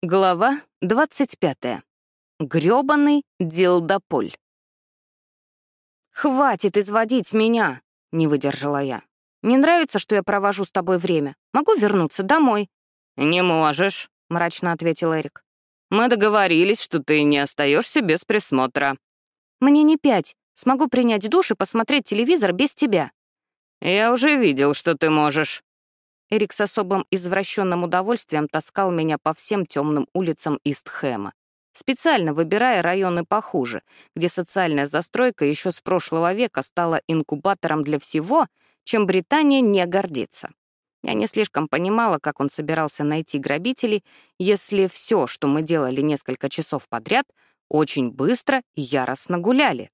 Глава 25. Грёбаный дилдополь. «Хватит изводить меня!» — не выдержала я. «Не нравится, что я провожу с тобой время? Могу вернуться домой?» «Не можешь», — мрачно ответил Эрик. «Мы договорились, что ты не остаешься без присмотра». «Мне не пять. Смогу принять душ и посмотреть телевизор без тебя». «Я уже видел, что ты можешь», Эрик с особым извращенным удовольствием таскал меня по всем темным улицам Истхэма, специально выбирая районы похуже, где социальная застройка еще с прошлого века стала инкубатором для всего, чем Британия не гордится. Я не слишком понимала, как он собирался найти грабителей, если все, что мы делали несколько часов подряд, очень быстро и яростно гуляли.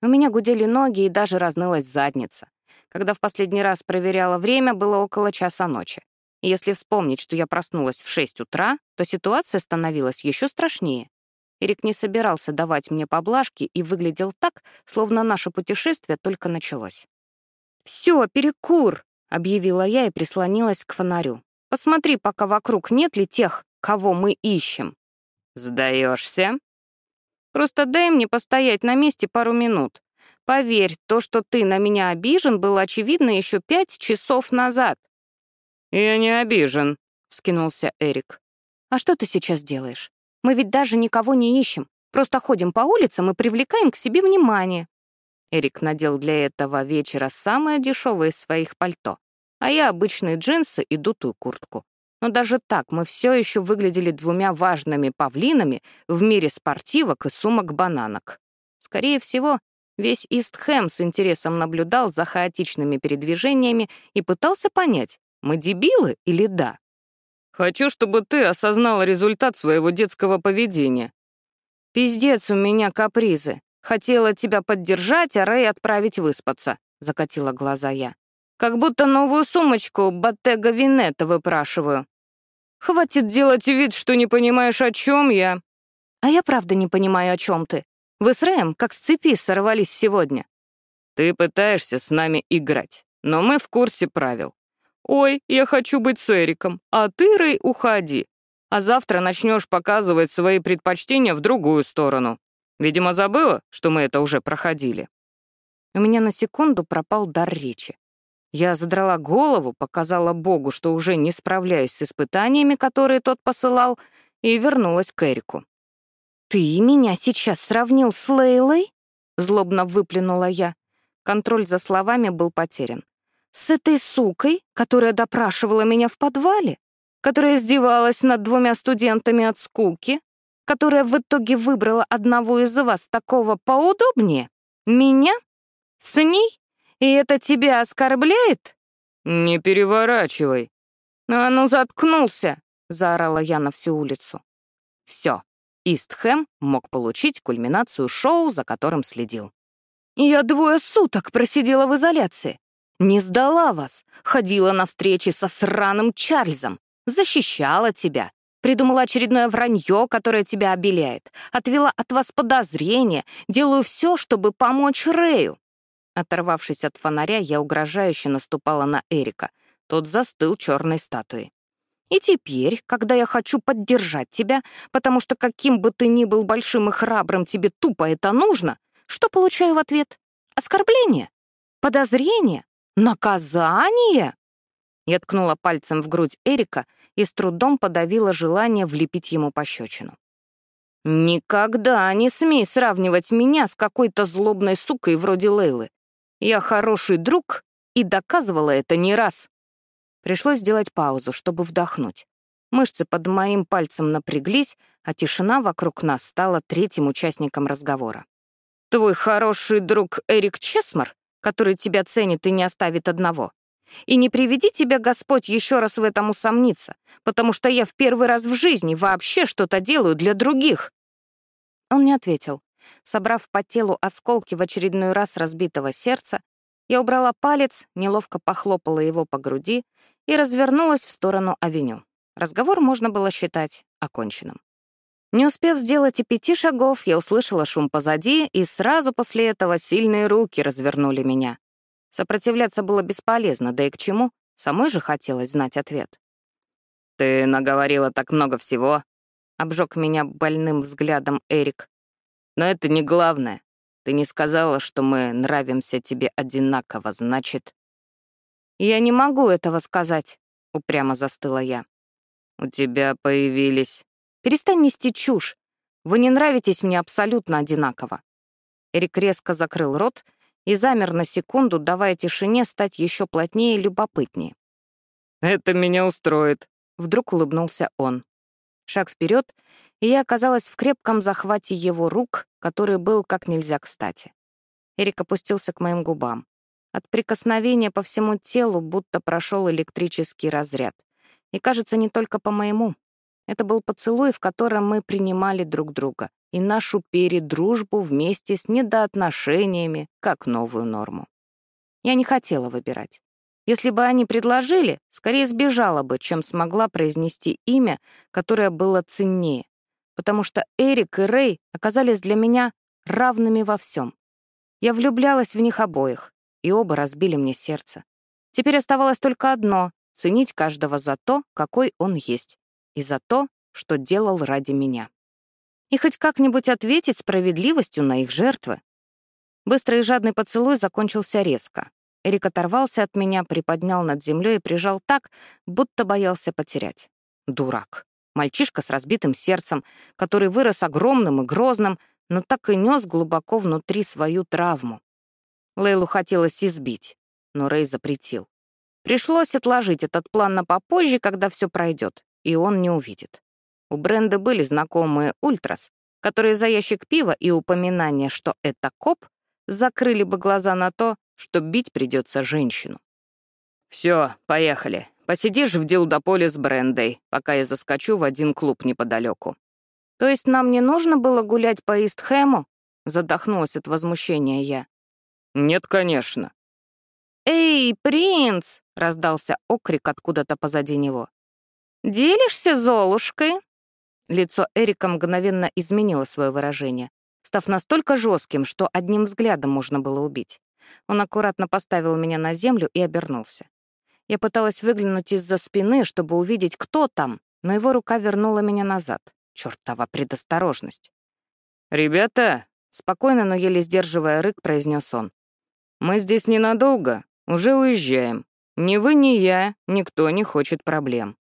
У меня гудели ноги и даже разнылась задница. Когда в последний раз проверяла время, было около часа ночи. И если вспомнить, что я проснулась в 6 утра, то ситуация становилась еще страшнее. Эрик не собирался давать мне поблажки и выглядел так, словно наше путешествие только началось. «Все, перекур!» — объявила я и прислонилась к фонарю. «Посмотри, пока вокруг нет ли тех, кого мы ищем». «Сдаешься?» «Просто дай мне постоять на месте пару минут. Поверь, то, что ты на меня обижен, было очевидно еще пять часов назад». «Я не обижен», — вскинулся Эрик. «А что ты сейчас делаешь? Мы ведь даже никого не ищем. Просто ходим по улицам и привлекаем к себе внимание». Эрик надел для этого вечера самое дешевое из своих пальто, а я обычные джинсы и дутую куртку. Но даже так мы все еще выглядели двумя важными павлинами в мире спортивок и сумок-бананок. Скорее всего, Весь Истхэм с интересом наблюдал за хаотичными передвижениями и пытался понять, мы дебилы или да. «Хочу, чтобы ты осознала результат своего детского поведения». «Пиздец у меня капризы. Хотела тебя поддержать, а Рэй отправить выспаться», — закатила глаза я. «Как будто новую сумочку Боттега Винетта выпрашиваю». «Хватит делать вид, что не понимаешь, о чем я». «А я правда не понимаю, о чем ты. Вы с Рэем как с цепи сорвались сегодня». «Ты пытаешься с нами играть, но мы в курсе правил. Ой, я хочу быть с Эриком, а ты, Рэй, уходи. А завтра начнешь показывать свои предпочтения в другую сторону. Видимо, забыла, что мы это уже проходили». У меня на секунду пропал дар речи. Я задрала голову, показала Богу, что уже не справляюсь с испытаниями, которые тот посылал, и вернулась к Эрику. «Ты меня сейчас сравнил с Лейлой?» — злобно выплюнула я. Контроль за словами был потерян. «С этой сукой, которая допрашивала меня в подвале? Которая издевалась над двумя студентами от скуки? Которая в итоге выбрала одного из вас такого поудобнее? Меня? С ней? И это тебя оскорбляет?» «Не переворачивай». «А ну, заткнулся!» — заорала я на всю улицу. Все, Истхэм мог получить кульминацию шоу, за которым следил. «Я двое суток просидела в изоляции. Не сдала вас, ходила на встречи со сраным Чарльзом, защищала тебя, придумала очередное вранье, которое тебя обеляет, отвела от вас подозрения, делаю все, чтобы помочь Рэю». Оторвавшись от фонаря, я угрожающе наступала на Эрика. Тот застыл черной статуей. И теперь, когда я хочу поддержать тебя, потому что каким бы ты ни был большим и храбрым, тебе тупо это нужно, что получаю в ответ? Оскорбление? Подозрение? Наказание? Я ткнула пальцем в грудь Эрика и с трудом подавила желание влепить ему пощечину. «Никогда не смей сравнивать меня с какой-то злобной сукой вроде Лейлы. Я хороший друг и доказывала это не раз». Пришлось сделать паузу, чтобы вдохнуть. Мышцы под моим пальцем напряглись, а тишина вокруг нас стала третьим участником разговора. «Твой хороший друг Эрик Чесмар, который тебя ценит и не оставит одного. И не приведи тебя Господь еще раз в этом усомниться, потому что я в первый раз в жизни вообще что-то делаю для других». Он не ответил. Собрав по телу осколки в очередной раз разбитого сердца, я убрала палец, неловко похлопала его по груди и развернулась в сторону авеню. Разговор можно было считать оконченным. Не успев сделать и пяти шагов, я услышала шум позади, и сразу после этого сильные руки развернули меня. Сопротивляться было бесполезно, да и к чему, самой же хотелось знать ответ. «Ты наговорила так много всего. обжег меня больным взглядом Эрик. «Но это не главное. Ты не сказала, что мы нравимся тебе одинаково, значит...» «Я не могу этого сказать», — упрямо застыла я. «У тебя появились...» «Перестань нести чушь. Вы не нравитесь мне абсолютно одинаково». Эрик резко закрыл рот и замер на секунду, давая тишине стать еще плотнее и любопытнее. «Это меня устроит», — вдруг улыбнулся он. Шаг вперед, и я оказалась в крепком захвате его рук, который был как нельзя кстати. Эрик опустился к моим губам. От прикосновения по всему телу будто прошел электрический разряд. И, кажется, не только по моему. Это был поцелуй, в котором мы принимали друг друга и нашу передружбу вместе с недоотношениями как новую норму. Я не хотела выбирать. Если бы они предложили, скорее сбежала бы, чем смогла произнести имя, которое было ценнее, потому что Эрик и Рэй оказались для меня равными во всем. Я влюблялась в них обоих, и оба разбили мне сердце. Теперь оставалось только одно — ценить каждого за то, какой он есть, и за то, что делал ради меня. И хоть как-нибудь ответить справедливостью на их жертвы. Быстрый и жадный поцелуй закончился резко. Эрик оторвался от меня, приподнял над землей и прижал так, будто боялся потерять. Дурак. Мальчишка с разбитым сердцем, который вырос огромным и грозным, но так и нес глубоко внутри свою травму. Лейлу хотелось избить, но Рэй запретил. Пришлось отложить этот план на попозже, когда все пройдет, и он не увидит. У Бренды были знакомые ультрас, которые за ящик пива и упоминание, что это коп, закрыли бы глаза на то, что бить придется женщину. Все, поехали. Посидишь в Дилдополе с Брендой, пока я заскочу в один клуб неподалеку. То есть нам не нужно было гулять по Истхэму? Задохнулась от возмущения я. «Нет, конечно». «Эй, принц!» — раздался окрик откуда-то позади него. «Делишься Золушкой?» Лицо Эрика мгновенно изменило свое выражение, став настолько жестким, что одним взглядом можно было убить. Он аккуратно поставил меня на землю и обернулся. Я пыталась выглянуть из-за спины, чтобы увидеть, кто там, но его рука вернула меня назад. Чёртова предосторожность. «Ребята!» — спокойно, но еле сдерживая рык, произнес он. Мы здесь ненадолго, уже уезжаем. Ни вы, ни я, никто не хочет проблем».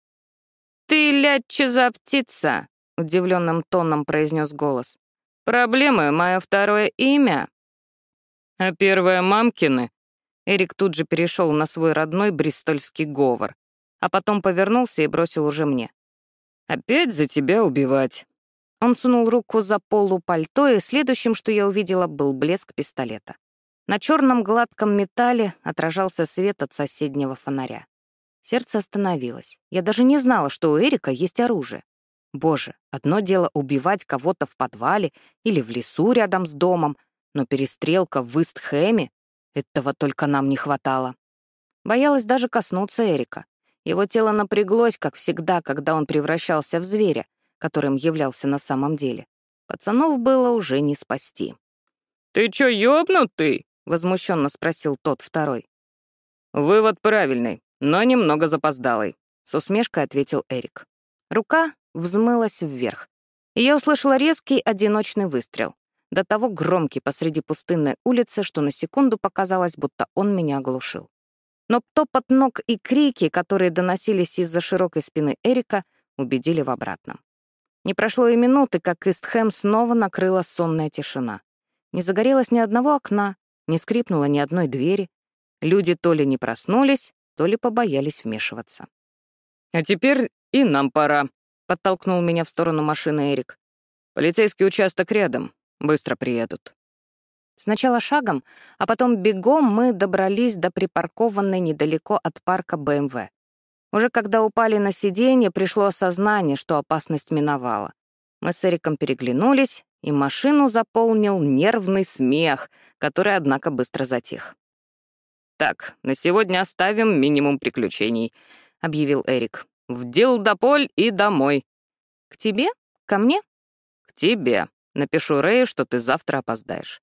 «Ты, лядча за птица!» — удивленным тоном произнес голос. «Проблемы — мое второе имя». «А первое — мамкины?» Эрик тут же перешел на свой родной бристольский говор, а потом повернулся и бросил уже мне. «Опять за тебя убивать». Он сунул руку за полу пальто, и следующим, что я увидела, был блеск пистолета. На черном гладком металле отражался свет от соседнего фонаря. Сердце остановилось. Я даже не знала, что у Эрика есть оружие. Боже, одно дело убивать кого-то в подвале или в лесу рядом с домом, но перестрелка в Истхэме — этого только нам не хватало. Боялась даже коснуться Эрика. Его тело напряглось, как всегда, когда он превращался в зверя, которым являлся на самом деле. Пацанов было уже не спасти. «Ты чё, ёбнутый?» — возмущенно спросил тот второй. «Вывод правильный, но немного запоздалый», — с усмешкой ответил Эрик. Рука взмылась вверх, и я услышала резкий одиночный выстрел, до того громкий посреди пустынной улицы, что на секунду показалось, будто он меня оглушил. Но топот ног и крики, которые доносились из-за широкой спины Эрика, убедили в обратном. Не прошло и минуты, как Истхэм снова накрыла сонная тишина. Не загорелось ни одного окна, не скрипнуло ни одной двери. Люди то ли не проснулись, то ли побоялись вмешиваться. «А теперь и нам пора», — подтолкнул меня в сторону машины Эрик. «Полицейский участок рядом. Быстро приедут». Сначала шагом, а потом бегом мы добрались до припаркованной недалеко от парка БМВ. Уже когда упали на сиденье, пришло осознание, что опасность миновала. Мы с Эриком переглянулись, и машину заполнил нервный смех, который, однако, быстро затих. «Так, на сегодня оставим минимум приключений», — объявил Эрик. «В Дилдополь и домой». «К тебе? Ко мне?» «К тебе. Напишу Рэю, что ты завтра опоздаешь».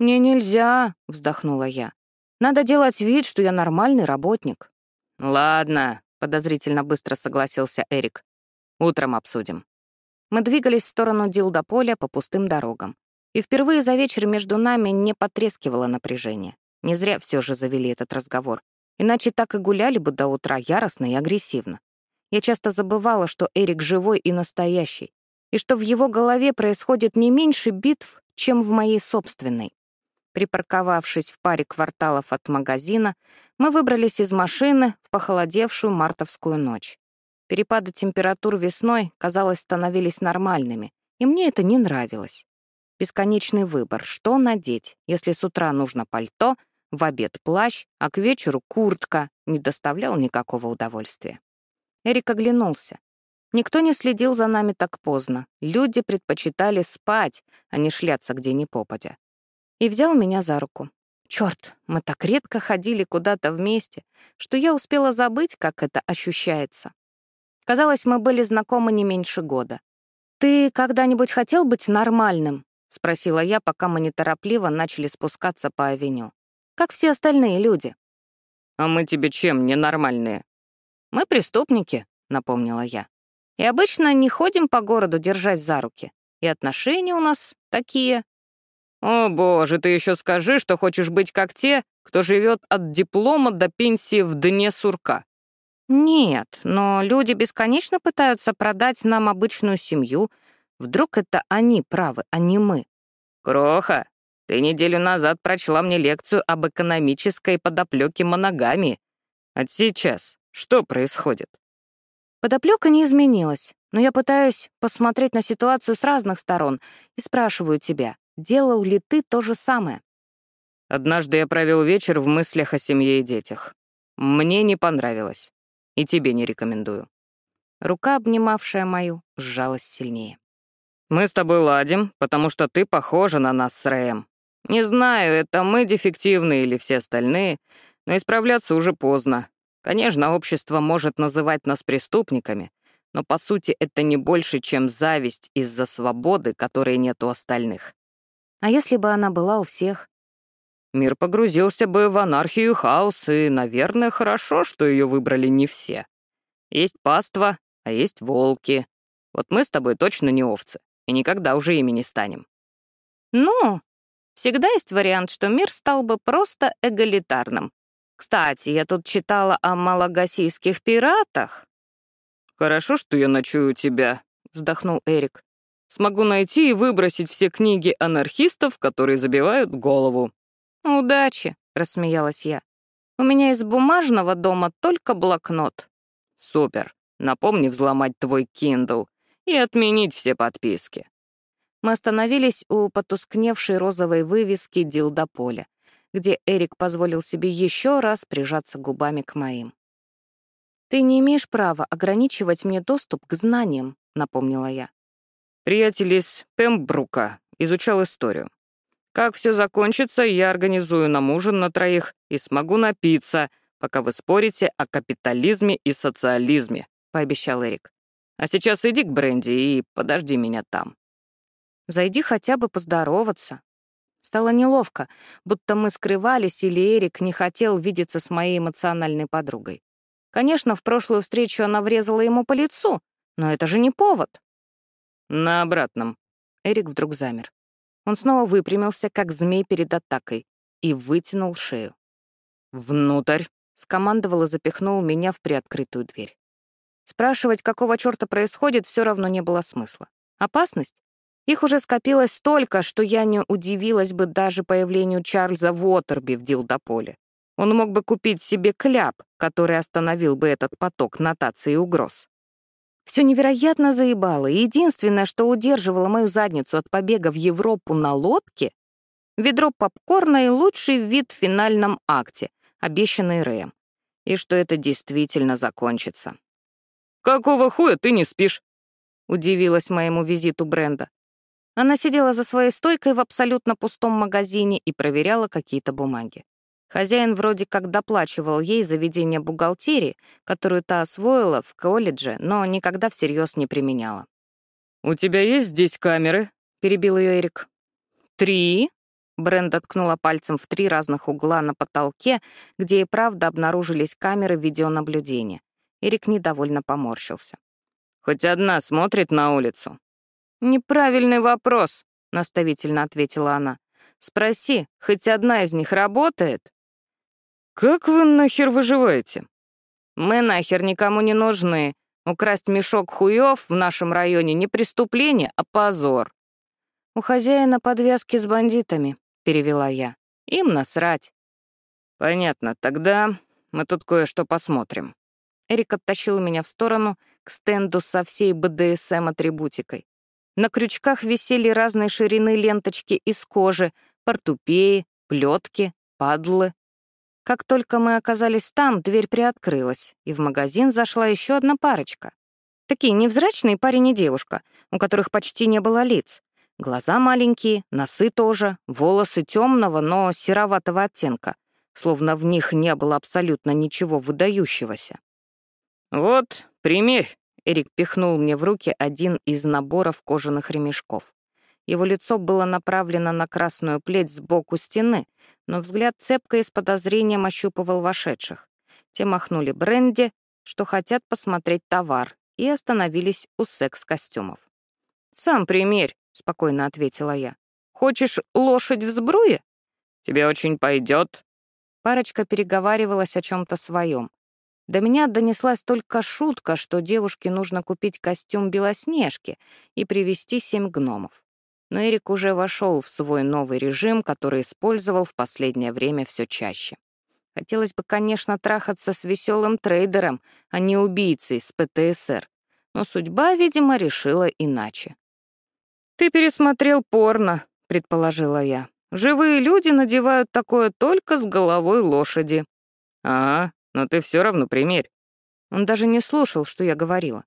«Мне нельзя», — вздохнула я. «Надо делать вид, что я нормальный работник». «Ладно», — подозрительно быстро согласился Эрик. «Утром обсудим». Мы двигались в сторону Дилдополя по пустым дорогам. И впервые за вечер между нами не потрескивало напряжение. Не зря все же завели этот разговор. Иначе так и гуляли бы до утра яростно и агрессивно. Я часто забывала, что Эрик живой и настоящий, и что в его голове происходит не меньше битв, чем в моей собственной. Припарковавшись в паре кварталов от магазина, мы выбрались из машины в похолодевшую мартовскую ночь. Перепады температур весной, казалось, становились нормальными, и мне это не нравилось. Бесконечный выбор, что надеть, если с утра нужно пальто, в обед плащ, а к вечеру куртка, не доставлял никакого удовольствия. Эрик оглянулся. Никто не следил за нами так поздно. Люди предпочитали спать, а не шляться где ни попадя. И взял меня за руку. Черт, мы так редко ходили куда-то вместе, что я успела забыть, как это ощущается. Казалось, мы были знакомы не меньше года. «Ты когда-нибудь хотел быть нормальным?» — спросила я, пока мы неторопливо начали спускаться по авеню. «Как все остальные люди». «А мы тебе чем ненормальные?» «Мы преступники», — напомнила я. «И обычно не ходим по городу, держась за руки. И отношения у нас такие». «О, боже, ты еще скажи, что хочешь быть как те, кто живет от диплома до пенсии в дне сурка. Нет, но люди бесконечно пытаются продать нам обычную семью. Вдруг это они правы, а не мы. Кроха, ты неделю назад прочла мне лекцию об экономической подоплеке моногамии. А сейчас что происходит? Подоплека не изменилась, но я пытаюсь посмотреть на ситуацию с разных сторон и спрашиваю тебя, делал ли ты то же самое? Однажды я провел вечер в мыслях о семье и детях. Мне не понравилось. И тебе не рекомендую». Рука, обнимавшая мою, сжалась сильнее. «Мы с тобой ладим, потому что ты похожа на нас с Рэем. Не знаю, это мы дефективные или все остальные, но исправляться уже поздно. Конечно, общество может называть нас преступниками, но по сути это не больше, чем зависть из-за свободы, которой нет у остальных. А если бы она была у всех? Мир погрузился бы в анархию и хаос, и, наверное, хорошо, что ее выбрали не все. Есть паства, а есть волки. Вот мы с тобой точно не овцы, и никогда уже ими не станем. Ну, всегда есть вариант, что мир стал бы просто эгалитарным. Кстати, я тут читала о малагасийских пиратах. «Хорошо, что я ночую у тебя», — вздохнул Эрик. «Смогу найти и выбросить все книги анархистов, которые забивают голову. «Удачи», — рассмеялась я. «У меня из бумажного дома только блокнот». «Супер. Напомни взломать твой Kindle и отменить все подписки». Мы остановились у потускневшей розовой вывески Дилдополя, где Эрик позволил себе еще раз прижаться губами к моим. «Ты не имеешь права ограничивать мне доступ к знаниям», — напомнила я. Приятель из Пембрука изучал историю. Как все закончится, я организую нам ужин на троих и смогу напиться, пока вы спорите о капитализме и социализме», — пообещал Эрик. «А сейчас иди к Бренди и подожди меня там». «Зайди хотя бы поздороваться». Стало неловко, будто мы скрывались или Эрик не хотел видеться с моей эмоциональной подругой. Конечно, в прошлую встречу она врезала ему по лицу, но это же не повод. «На обратном». Эрик вдруг замер. Он снова выпрямился, как змей перед атакой, и вытянул шею. «Внутрь!» — скомандовал и запихнул меня в приоткрытую дверь. Спрашивать, какого черта происходит, все равно не было смысла. Опасность? Их уже скопилось столько, что я не удивилась бы даже появлению Чарльза Уотерби в Дилдополе. Он мог бы купить себе кляп, который остановил бы этот поток нотаций и угроз. Все невероятно заебало, и единственное, что удерживало мою задницу от побега в Европу на лодке — ведро попкорна и лучший вид в финальном акте, обещанный Рэем. И что это действительно закончится. «Какого хуя ты не спишь?» — удивилась моему визиту Бренда. Она сидела за своей стойкой в абсолютно пустом магазине и проверяла какие-то бумаги. Хозяин вроде как доплачивал ей за ведение бухгалтерии, которую та освоила в колледже, но никогда всерьез не применяла. «У тебя есть здесь камеры?» — перебил ее Эрик. «Три?» — Бренда ткнула пальцем в три разных угла на потолке, где и правда обнаружились камеры видеонаблюдения. Эрик недовольно поморщился. «Хоть одна смотрит на улицу?» «Неправильный вопрос», — наставительно ответила она. «Спроси, хоть одна из них работает?» «Как вы нахер выживаете?» «Мы нахер никому не нужны. Украсть мешок хуев в нашем районе не преступление, а позор». «У хозяина подвязки с бандитами», — перевела я. «Им насрать». «Понятно, тогда мы тут кое-что посмотрим». Эрик оттащил меня в сторону к стенду со всей БДСМ-атрибутикой. На крючках висели разной ширины ленточки из кожи, портупеи, плетки, падлы. Как только мы оказались там, дверь приоткрылась, и в магазин зашла еще одна парочка. Такие невзрачные парень и девушка, у которых почти не было лиц. Глаза маленькие, носы тоже, волосы темного, но сероватого оттенка, словно в них не было абсолютно ничего выдающегося. «Вот, примерь», — Эрик пихнул мне в руки один из наборов кожаных ремешков. Его лицо было направлено на красную плеть сбоку стены, но взгляд цепко и с подозрением ощупывал вошедших. Те махнули бренди, что хотят посмотреть товар, и остановились у секс-костюмов. «Сам примерь», — спокойно ответила я. «Хочешь лошадь в сбруе?» «Тебе очень пойдет». Парочка переговаривалась о чем то своем. До меня донеслась только шутка, что девушке нужно купить костюм Белоснежки и привезти семь гномов. Но Эрик уже вошел в свой новый режим, который использовал в последнее время все чаще. Хотелось бы, конечно, трахаться с веселым трейдером, а не убийцей с ПТСР. Но судьба, видимо, решила иначе. «Ты пересмотрел порно», — предположила я. «Живые люди надевают такое только с головой лошади». «Ага, но ты все равно примерь». Он даже не слушал, что я говорила.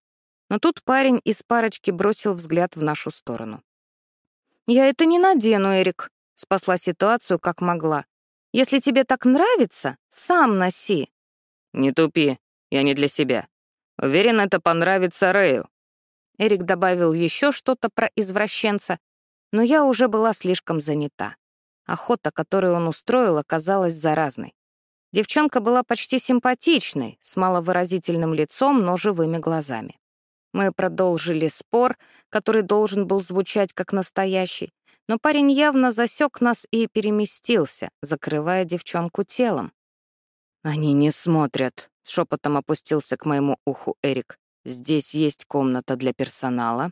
Но тут парень из парочки бросил взгляд в нашу сторону. «Я это не надену, Эрик», — спасла ситуацию как могла. «Если тебе так нравится, сам носи». «Не тупи, я не для себя. Уверен, это понравится Рэю. Эрик добавил еще что-то про извращенца, но я уже была слишком занята. Охота, которую он устроил, оказалась заразной. Девчонка была почти симпатичной, с маловыразительным лицом, но живыми глазами. Мы продолжили спор, который должен был звучать как настоящий, но парень явно засек нас и переместился, закрывая девчонку телом. «Они не смотрят», — шепотом опустился к моему уху Эрик. Здесь есть комната для персонала.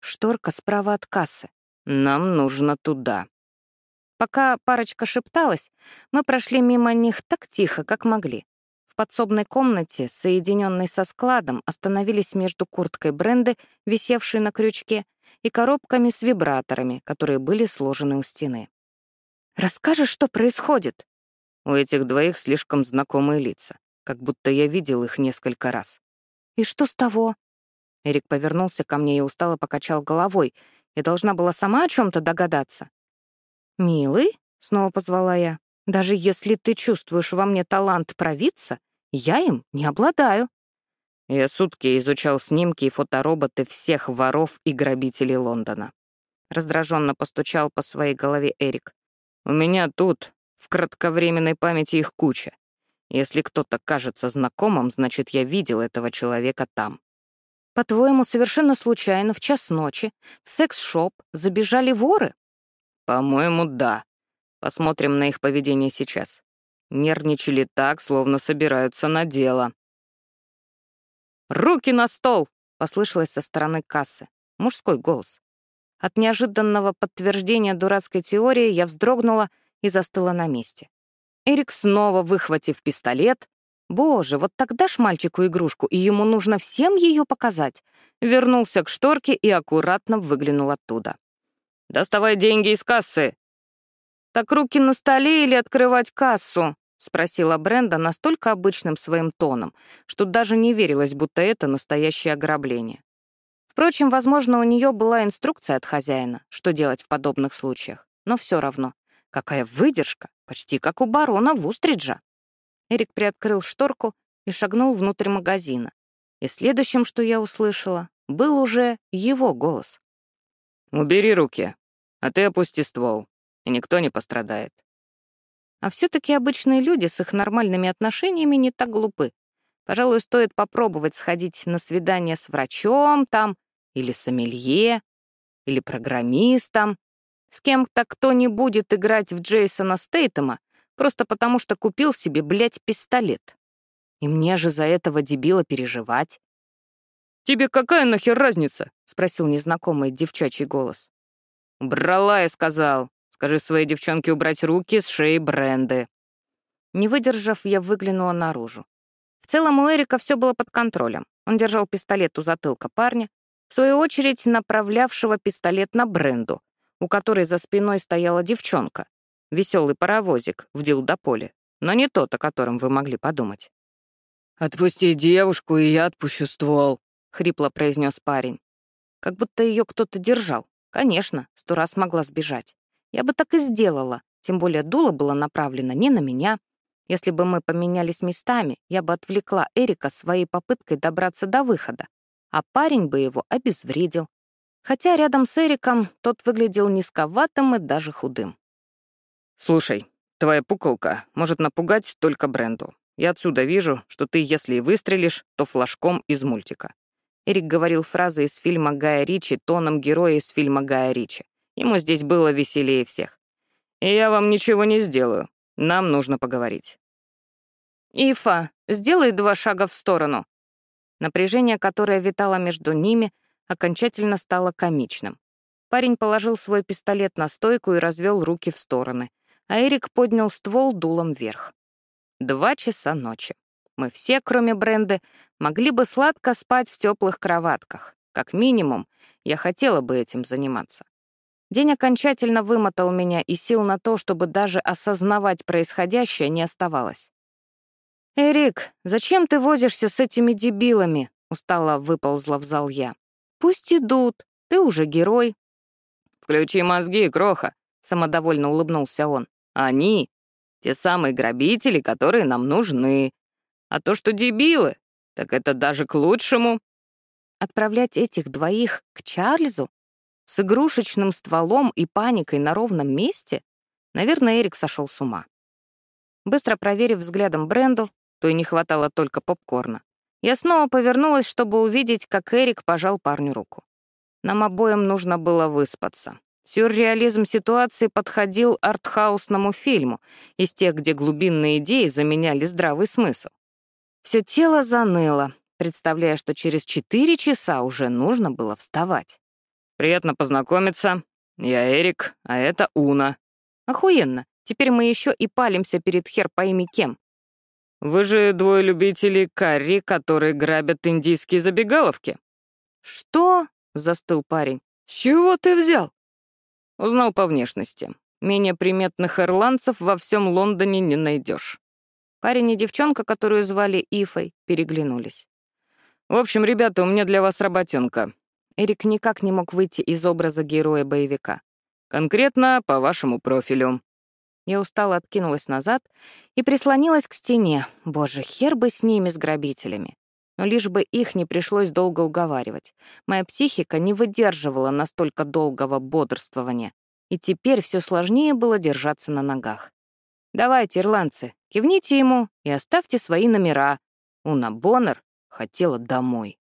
Шторка справа от кассы. Нам нужно туда. Пока парочка шепталась, мы прошли мимо них так тихо, как могли. В подсобной комнате, соединенной со складом, остановились между курткой бренды, висевшей на крючке, и коробками с вибраторами, которые были сложены у стены. «Расскажешь, что происходит?» У этих двоих слишком знакомые лица, как будто я видел их несколько раз. «И что с того?» Эрик повернулся ко мне и устало покачал головой. Я должна была сама о чем то догадаться. «Милый?» — снова позвала я. «Даже если ты чувствуешь во мне талант провидца, я им не обладаю». Я сутки изучал снимки и фотороботы всех воров и грабителей Лондона. Раздраженно постучал по своей голове Эрик. «У меня тут, в кратковременной памяти их куча. Если кто-то кажется знакомым, значит, я видел этого человека там. По-твоему, совершенно случайно в час ночи в секс-шоп забежали воры? По-моему, да. Посмотрим на их поведение сейчас. Нервничали так, словно собираются на дело. «Руки на стол!» — послышалось со стороны кассы. Мужской голос. От неожиданного подтверждения дурацкой теории я вздрогнула и застыла на месте. Эрик снова, выхватив пистолет, Боже, вот тогда ж мальчику игрушку, и ему нужно всем ее показать. Вернулся к шторке и аккуратно выглянул оттуда. «Доставай деньги из кассы!» «Так руки на столе или открывать кассу?» — спросила Бренда настолько обычным своим тоном, что даже не верилось, будто это настоящее ограбление. Впрочем, возможно, у нее была инструкция от хозяина, что делать в подобных случаях, но все равно. Какая выдержка, почти как у барона Вустриджа. Эрик приоткрыл шторку и шагнул внутрь магазина. И следующим, что я услышала, был уже его голос. «Убери руки, а ты опусти ствол, и никто не пострадает». А все-таки обычные люди с их нормальными отношениями не так глупы. Пожалуй, стоит попробовать сходить на свидание с врачом там или сомелье. или программистом. С кем-то, кто не будет играть в Джейсона Стейтема, просто потому что купил себе, блядь, пистолет. И мне же за этого дебила переживать. «Тебе какая нахер разница?» — спросил незнакомый девчачий голос. «Брала, я сказал. Скажи своей девчонке убрать руки с шеи Бренды». Не выдержав, я выглянула наружу. В целом у Эрика все было под контролем. Он держал пистолет у затылка парня, в свою очередь направлявшего пистолет на Бренду, у которой за спиной стояла девчонка, веселый паровозик в дилдополе, но не тот, о котором вы могли подумать. «Отпусти девушку, и я отпущу ствол», — хрипло произнес парень. Как будто ее кто-то держал. Конечно, сто раз могла сбежать. Я бы так и сделала, тем более дуло было направлено не на меня. Если бы мы поменялись местами, я бы отвлекла Эрика своей попыткой добраться до выхода, а парень бы его обезвредил. Хотя рядом с Эриком тот выглядел низковатым и даже худым. «Слушай, твоя пуколка может напугать только Бренду. Я отсюда вижу, что ты, если и выстрелишь, то флажком из мультика. Эрик говорил фразы из фильма Гая Ричи тоном героя из фильма Гая Ричи. Ему здесь было веселее всех. «И я вам ничего не сделаю. Нам нужно поговорить». «Ифа, сделай два шага в сторону». Напряжение, которое витало между ними, окончательно стало комичным. Парень положил свой пистолет на стойку и развел руки в стороны, а Эрик поднял ствол дулом вверх. Два часа ночи. Мы все, кроме Бренды, могли бы сладко спать в теплых кроватках. Как минимум, я хотела бы этим заниматься. День окончательно вымотал меня, и сил на то, чтобы даже осознавать происходящее, не оставалось. «Эрик, зачем ты возишься с этими дебилами?» — устало выползла в зал я. «Пусть идут, ты уже герой». «Включи мозги, Кроха», — самодовольно улыбнулся он. «Они — те самые грабители, которые нам нужны. А то, что дебилы, так это даже к лучшему. Отправлять этих двоих к Чарльзу? С игрушечным стволом и паникой на ровном месте? Наверное, Эрик сошел с ума. Быстро проверив взглядом Бренду, то и не хватало только попкорна, я снова повернулась, чтобы увидеть, как Эрик пожал парню руку. Нам обоим нужно было выспаться. Сюрреализм ситуации подходил артхаусному фильму, из тех, где глубинные идеи заменяли здравый смысл. Все тело заныло, представляя, что через четыре часа уже нужно было вставать. «Приятно познакомиться. Я Эрик, а это Уна». «Охуенно. Теперь мы еще и палимся перед хер пойми кем». «Вы же двое любителей карри, которые грабят индийские забегаловки». «Что?» — застыл парень. «С чего ты взял?» Узнал по внешности. Менее приметных ирландцев во всем Лондоне не найдешь. Парень и девчонка, которую звали Ифой, переглянулись. «В общем, ребята, у меня для вас работенка». Эрик никак не мог выйти из образа героя-боевика. «Конкретно по вашему профилю». Я устало откинулась назад и прислонилась к стене. Боже, хер бы с ними, с грабителями. Но лишь бы их не пришлось долго уговаривать. Моя психика не выдерживала настолько долгого бодрствования, и теперь все сложнее было держаться на ногах. Давайте, ирландцы, кивните ему и оставьте свои номера. Уна Боннер хотела домой.